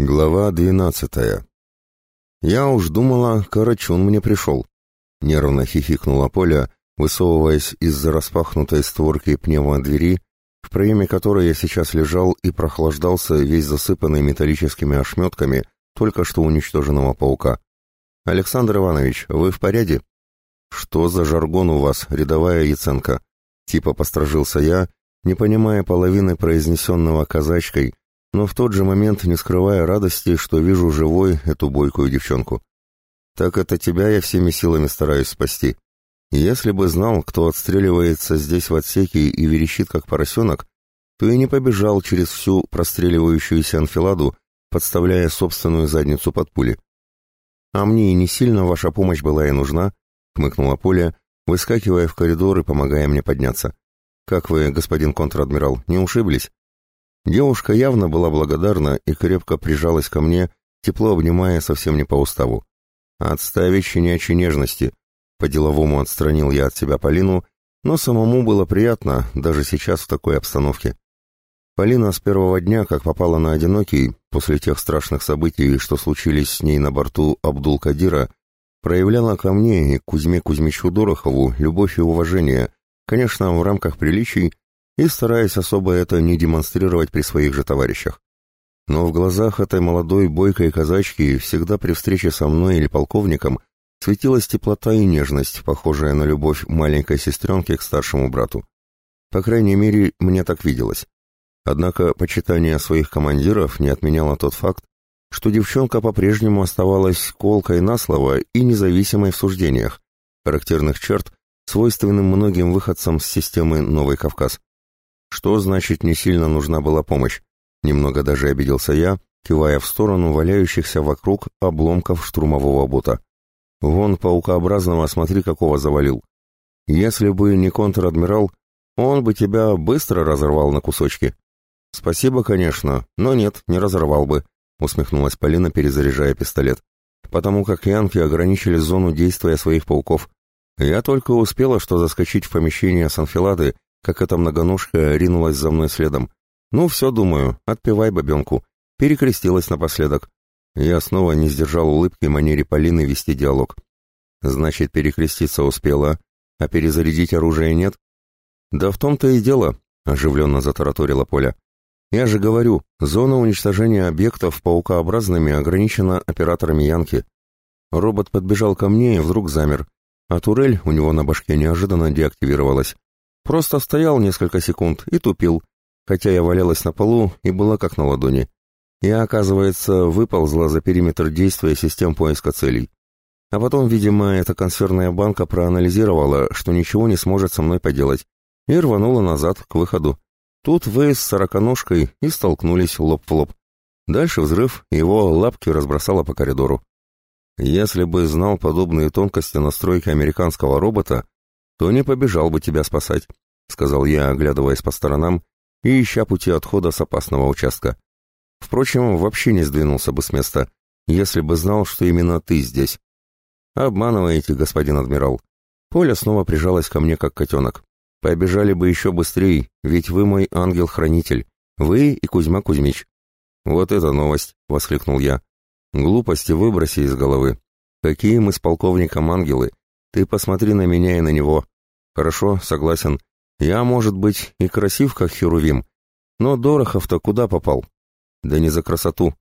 Глава двенадцатая. «Я уж думала, Карачун мне пришел», — нервно хихикнула Поля, высовываясь из-за распахнутой створки пневмодвери, в проеме которой я сейчас лежал и прохлаждался весь засыпанный металлическими ошметками только что уничтоженного паука. «Александр Иванович, вы в порядке?» «Что за жаргон у вас, рядовая Яценко?» Типа посторожился я, не понимая половины произнесенного казачкой, но в тот же момент не скрывая радости, что вижу живой эту бойкую девчонку. Так это тебя я всеми силами стараюсь спасти. Если бы знал, кто отстреливается здесь в отсеке и верещит как поросенок, то и не побежал через всю простреливающуюся анфиладу, подставляя собственную задницу под пули. «А мне и не сильно ваша помощь была и нужна», — хмыкнула Поля, выскакивая в коридор и помогая мне подняться. «Как вы, господин контр-адмирал, не ушиблись?» Девушка явно была благодарна и крепко прижалась ко мне, тепло обнимая совсем не по уставу. «Отставить щенячьей нежности!» По-деловому отстранил я от себя Полину, но самому было приятно, даже сейчас в такой обстановке. Полина с первого дня, как попала на одинокий, после тех страшных событий, что случились с ней на борту Абдул-Кадира, проявляла ко мне и Кузьме Кузьмичу Дорохову любовь и уважение, конечно, в рамках приличий и стараясь особо это не демонстрировать при своих же товарищах. Но в глазах этой молодой бойкой казачки всегда при встрече со мной или полковником светилась теплота и нежность, похожая на любовь маленькой сестренки к старшему брату. По крайней мере, мне так виделось. Однако почитание своих командиров не отменяло тот факт, что девчонка по-прежнему оставалась колкой на слово и независимой в суждениях, характерных черт, свойственным многим выходцам с системы Новый Кавказ. Что значит не сильно нужна была помощь? Немного даже обиделся я, кивая в сторону валяющихся вокруг обломков штурмового бота. Вон паукообразного смотри какого завалил. Если бы не контр-адмирал, он бы тебя быстро разорвал на кусочки. Спасибо, конечно, но нет, не разорвал бы, усмехнулась Полина, перезаряжая пистолет. Потому как янки ограничили зону действия своих пауков. Я только успела что заскочить в помещение с анфилады как эта многоножка ринулась за мной следом. «Ну, все, думаю, отпевай бабенку». Перекрестилась напоследок. Я снова не сдержал улыбки манере Полины вести диалог. «Значит, перекреститься успела, а перезарядить оружие нет?» «Да в том-то и дело», — оживленно затараторила Поля. «Я же говорю, зона уничтожения объектов паукообразными ограничена операторами Янки». Робот подбежал ко мне и вдруг замер, а турель у него на башке неожиданно деактивировалась. Просто стоял несколько секунд и тупил, хотя я валялась на полу и была как на ладони. Я, оказывается, выползла за периметр действия систем поиска целей. А потом, видимо, эта консервная банка проанализировала, что ничего не сможет со мной поделать, и рванула назад, к выходу. Тут вы с сороконожкой и столкнулись лоб в лоб. Дальше взрыв, его лапки разбросало по коридору. Если бы знал подобные тонкости настройки американского робота, то не побежал бы тебя спасать», — сказал я, оглядываясь по сторонам и ища пути отхода с опасного участка. Впрочем, вообще не сдвинулся бы с места, если бы знал, что именно ты здесь. Обманываете, господин адмирал. Поля снова прижалась ко мне, как котенок. Побежали бы еще быстрее, ведь вы мой ангел-хранитель. Вы и Кузьма Кузьмич. Вот это новость, — воскликнул я. Глупости выброси из головы. Какие мы с полковником ангелы, ты посмотри на меня и на него. Хорошо, согласен. Я, может быть, и красив, как Херувим, но Дорохов-то куда попал? Да не за красоту.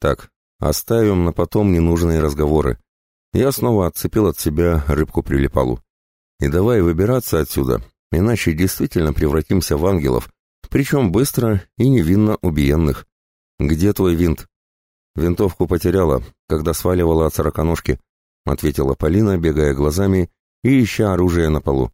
Так, оставим на потом ненужные разговоры. Я снова отцепил от себя рыбку прилипалу. И давай выбираться отсюда, иначе действительно превратимся в ангелов, причем быстро и невинно убиенных. Где твой винт? Винтовку потеряла, когда сваливала от сороконожки. — ответила Полина, бегая глазами и ища оружие на полу.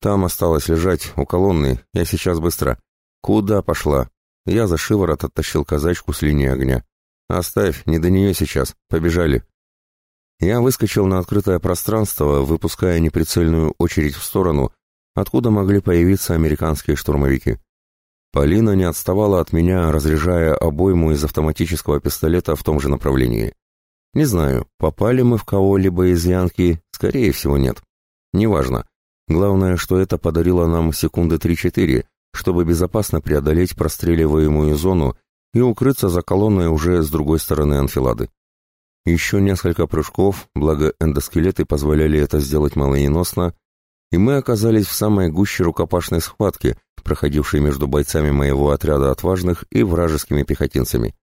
«Там осталось лежать, у колонны, я сейчас быстро». «Куда пошла?» Я за шиворот оттащил казачку с линии огня. «Оставь, не до нее сейчас, побежали». Я выскочил на открытое пространство, выпуская неприцельную очередь в сторону, откуда могли появиться американские штурмовики. Полина не отставала от меня, разряжая обойму из автоматического пистолета в том же направлении. Не знаю, попали мы в кого-либо из Янки, скорее всего нет. Неважно. Главное, что это подарило нам секунды 3-4, чтобы безопасно преодолеть простреливаемую зону и укрыться за колонной уже с другой стороны анфилады. Еще несколько прыжков, благо эндоскелеты позволяли это сделать молниеносно, и мы оказались в самой гуще рукопашной схватки, проходившей между бойцами моего отряда отважных и вражескими пехотинцами.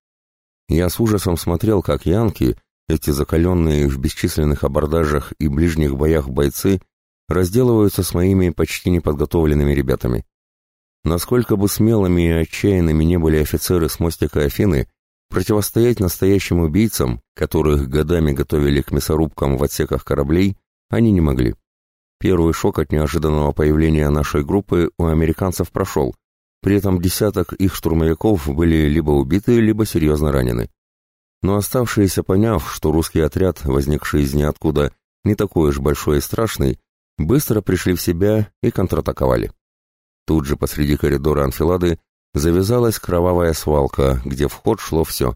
Я с ужасом смотрел, как янки, эти закаленные в бесчисленных абордажах и ближних боях бойцы, разделываются с моими почти неподготовленными ребятами. Насколько бы смелыми и отчаянными не были офицеры с мостика Афины, противостоять настоящим убийцам, которых годами готовили к мясорубкам в отсеках кораблей, они не могли. Первый шок от неожиданного появления нашей группы у американцев прошел, при этом десяток их штурмовиков были либо убиты, либо серьезно ранены. Но оставшиеся, поняв, что русский отряд, возникший из ниоткуда, не такой уж большой и страшный, быстро пришли в себя и контратаковали. Тут же посреди коридора анфилады завязалась кровавая свалка, где в ход шло все.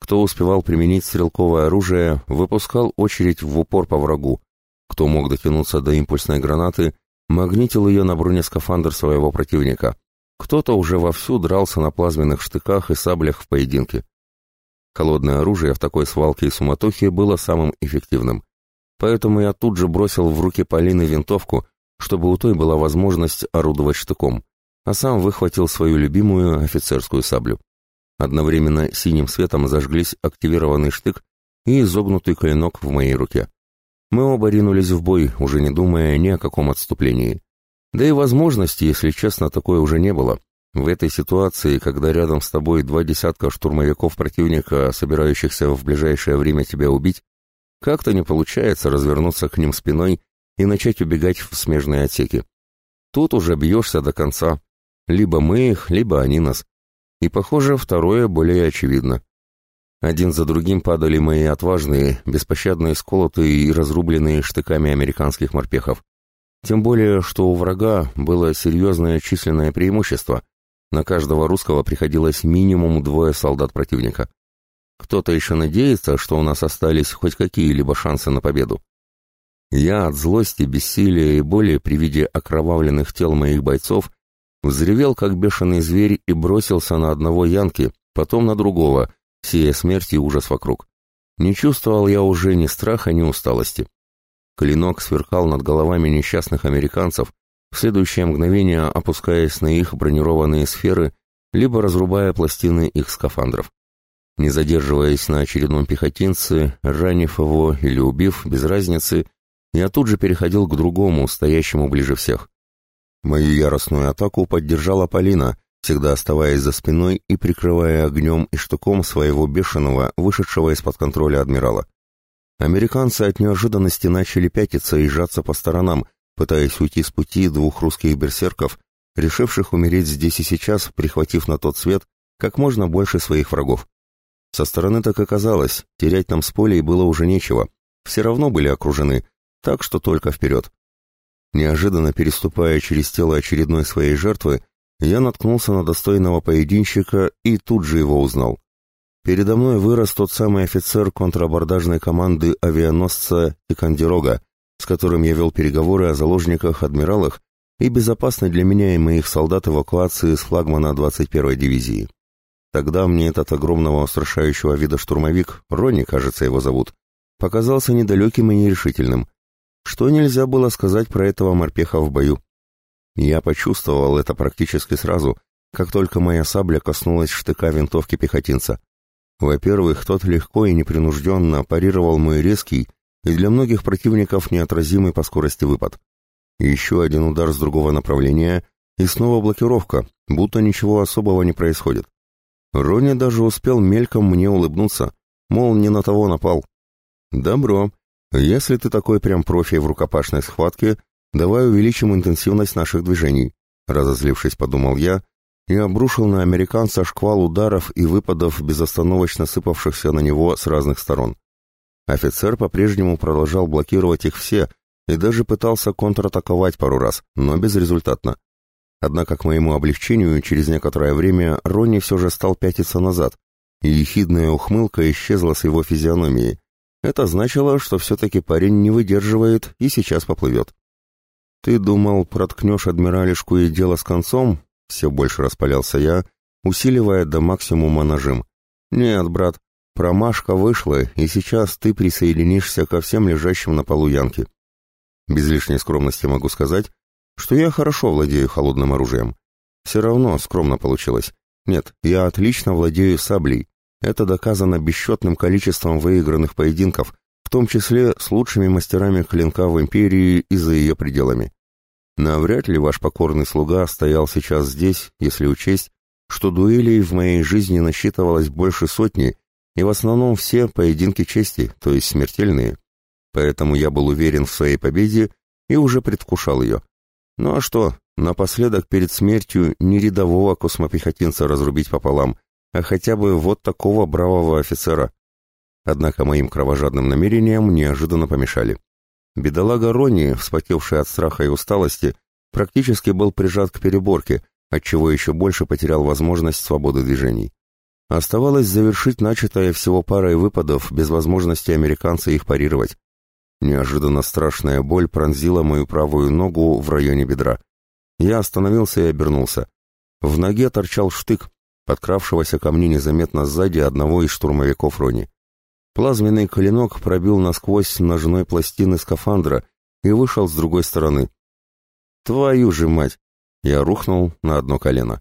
Кто успевал применить стрелковое оружие, выпускал очередь в упор по врагу. Кто мог дотянуться до импульсной гранаты, магнитил ее на бронескафандр своего противника. Кто-то уже вовсю дрался на плазменных штыках и саблях в поединке. Холодное оружие в такой свалке и суматохе было самым эффективным. Поэтому я тут же бросил в руки Полины винтовку, чтобы у той была возможность орудовать штыком, а сам выхватил свою любимую офицерскую саблю. Одновременно синим светом зажглись активированный штык и изогнутый клинок в моей руке. Мы оба ринулись в бой, уже не думая ни о каком отступлении. Да и возможности, если честно, такой уже не было. В этой ситуации, когда рядом с тобой два десятка штурмовиков противника, собирающихся в ближайшее время тебя убить, как-то не получается развернуться к ним спиной и начать убегать в смежные отсеки. Тут уже бьешься до конца. Либо мы их, либо они нас. И, похоже, второе более очевидно. Один за другим падали мои отважные, беспощадные сколотые и разрубленные штыками американских морпехов. Тем более, что у врага было серьезное численное преимущество. На каждого русского приходилось минимум двое солдат противника. Кто-то еще надеется, что у нас остались хоть какие-либо шансы на победу. Я от злости, бессилия и боли при виде окровавленных тел моих бойцов взревел, как бешеный зверь, и бросился на одного Янки, потом на другого, сея смерть и ужас вокруг. Не чувствовал я уже ни страха, ни усталости. Клинок сверкал над головами несчастных американцев, в следующее мгновение опускаясь на их бронированные сферы, либо разрубая пластины их скафандров. Не задерживаясь на очередном пехотинце, ранив его или убив, без разницы, я тут же переходил к другому, стоящему ближе всех. Мою яростную атаку поддержала Полина, всегда оставаясь за спиной и прикрывая огнем и штуком своего бешеного, вышедшего из-под контроля адмирала. Американцы от неожиданности начали пятиться и сжаться по сторонам, пытаясь уйти с пути двух русских берсерков, решивших умереть здесь и сейчас, прихватив на тот свет как можно больше своих врагов. Со стороны так оказалось, терять нам с полей было уже нечего, все равно были окружены, так что только вперед. Неожиданно переступая через тело очередной своей жертвы, я наткнулся на достойного поединщика и тут же его узнал. Передо мной вырос тот самый офицер контрабордажной команды авианосца Тикандирога, с которым я вел переговоры о заложниках, адмиралах и безопасной для меня и моих солдат эвакуации с флагмана 21-й дивизии. Тогда мне этот огромного устрашающего вида штурмовик, Ронни, кажется, его зовут, показался недалеким и нерешительным, что нельзя было сказать про этого морпеха в бою. Я почувствовал это практически сразу, как только моя сабля коснулась штыка винтовки пехотинца. Во-первых, тот легко и непринужденно парировал мой резкий и для многих противников неотразимый по скорости выпад. Еще один удар с другого направления, и снова блокировка, будто ничего особого не происходит. Ронни даже успел мельком мне улыбнуться, мол, не на того напал. «Добро. Если ты такой прям профи в рукопашной схватке, давай увеличим интенсивность наших движений», разозлившись, подумал я, и обрушил на американца шквал ударов и выпадов, безостановочно сыпавшихся на него с разных сторон. Офицер по-прежнему продолжал блокировать их все и даже пытался контратаковать пару раз, но безрезультатно. Однако, к моему облегчению, через некоторое время Ронни все же стал пятиться назад, и ехидная ухмылка исчезла с его физиономии, это значило, что все-таки парень не выдерживает и сейчас поплывет. «Ты думал, проткнешь адмиралишку и дело с концом?» Все больше распалялся я, усиливая до максимума нажим. «Нет, брат, промашка вышла, и сейчас ты присоединишься ко всем лежащим на полу янки». Без лишней скромности могу сказать, что я хорошо владею холодным оружием. Все равно скромно получилось. Нет, я отлично владею саблей. Это доказано бесчетным количеством выигранных поединков, в том числе с лучшими мастерами клинка в империи и за ее пределами. Навряд ли ваш покорный слуга стоял сейчас здесь, если учесть, что дуэлей в моей жизни насчитывалось больше сотни, и в основном все поединки чести, то есть смертельные. Поэтому я был уверен в своей победе и уже предвкушал ее. Ну а что, напоследок перед смертью не рядового космопехотинца разрубить пополам, а хотя бы вот такого бравого офицера. Однако моим кровожадным намерениям неожиданно помешали. Бедолага Ронни, вспотевший от страха и усталости, практически был прижат к переборке, отчего еще больше потерял возможность свободы движений. Оставалось завершить начатое всего парой выпадов без возможности американца их парировать. Неожиданно страшная боль пронзила мою правую ногу в районе бедра. Я остановился и обернулся. В ноге торчал штык, подкравшегося ко мне незаметно сзади одного из штурмовиков Рони. Плазменный клинок пробил насквозь ножной пластины скафандра и вышел с другой стороны. «Твою же мать!» Я рухнул на одно колено.